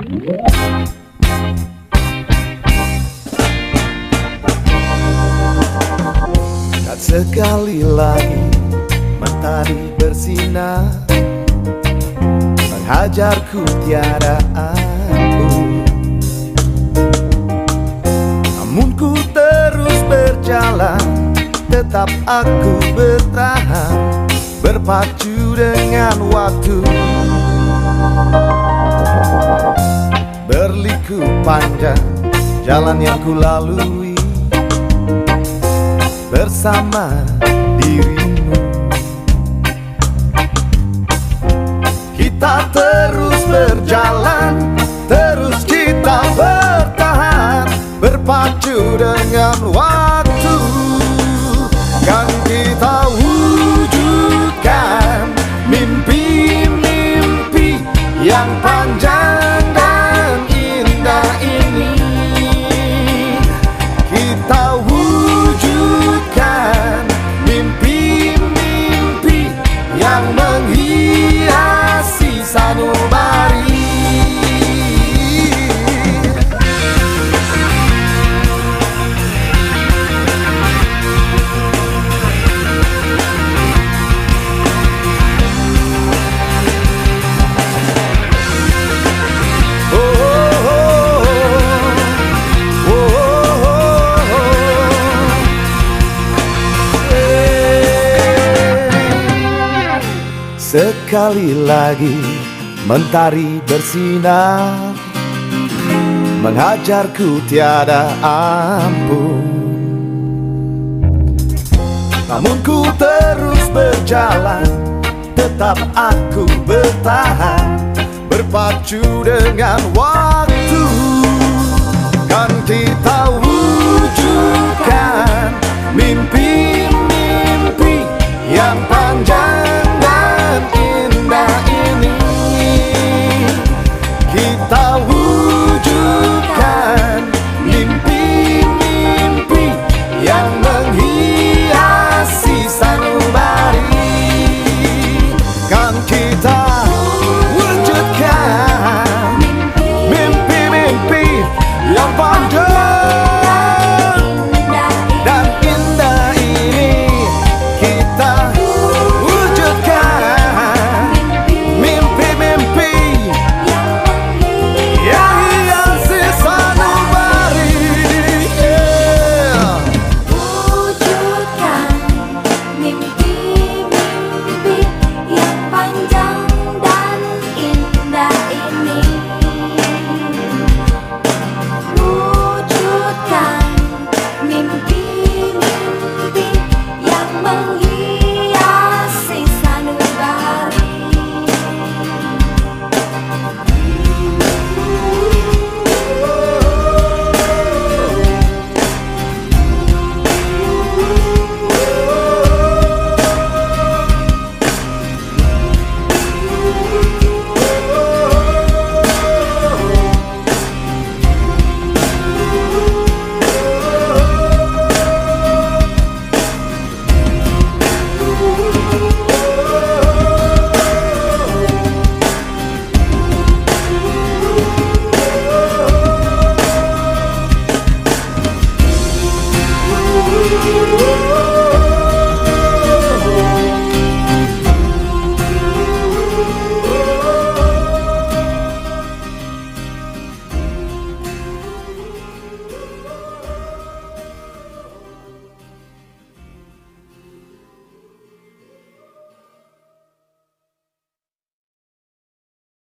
Dan sekali lagi matahari bersinar Menghajarku tiada ampun Namun ku terus berjalan Tetap aku bertahan Berpacu dengan waktu Berliku panjang jalan yang ku lalui Bersama dirimu. Kita terus berjalan Terus kita bertahan Berpacu dengan waktu Sekali lagi mentari bersinar. Menghajarku tiada ampun. Namun ku terus berjalan Tetap aku bertahan Berpacu dengan waktu. Kan kita wujudkan mimpi tal